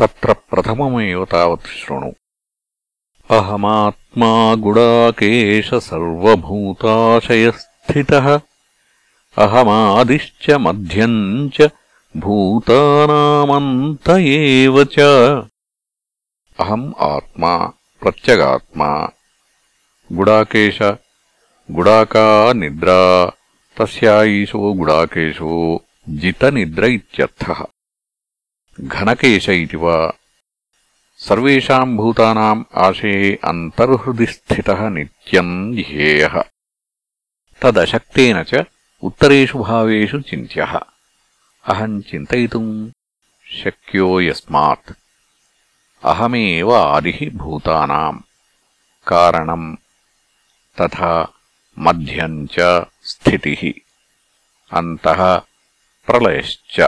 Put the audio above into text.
తత్ర ప్రథమమే తావత్ శృణు అహమాత్మా గుడాకేశసర్వూతాశయస్థిత అహమాది మధ్యం భూతనామంత అహం ఆత్మా ప్రత్యగాత్మా గుడాకేశ గుడాకా నిద్రా తస్యాయీశో గుడాకేశో జితనిద్ర ఇత్యర్థ घनकेश इति वा सर्वेषाम् भूतानाम् आशये अन्तर्हृदि स्थितः नित्यम् ध्येयः तदशक्तेन च उत्तरेषु भावेषु चिन्त्यः अहम् चिन्तयितुम् शक्यो यस्मात् अहमेव आदिः भूतानाम् कारणम् तथा मध्यम् च स्थितिः अन्तः प्रलयश्च